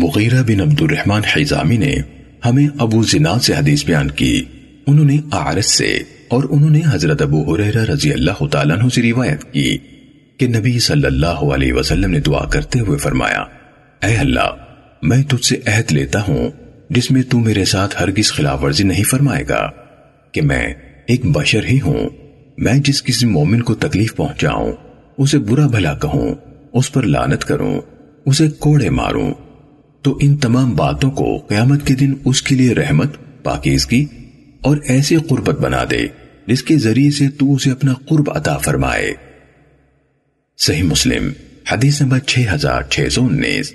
مغیرہ بن عبد الرحمن حیزامی نے ہمیں ابو زناد سے حدیث بیان کی۔ انہوں نے آرس سے اور انہوں نے حضرت ابو حریرہ رضی اللہ تعالیٰ عنہ سے روایت کی کہ نبی صلی اللہ علیہ وسلم نے دعا کرتے ہوئے فرمایا، اے اللہ، میں تجھ سے عہد لیتا ہوں جس میں تو میرے ساتھ ہرگز خلاف ورزی نہیں فرمائے گا کہ میں ایک بشر ہی ہوں۔ میں جس کسی مومن کو تکلیف پہنچاؤں، اسے برا بھلا کہوں، اس پر لانت کروں، اسے کوڑے ماروں۔ تو ان تمام باتوں کو قیامت کے دن اس کے لیے رحمت، پاکیزگی اور ایسی قربت بنا دے، جس کے ذریعے سے تو اسے اپنا قرب عطا فرمائے۔ صحیح مسلم، حدیث نمبر 6619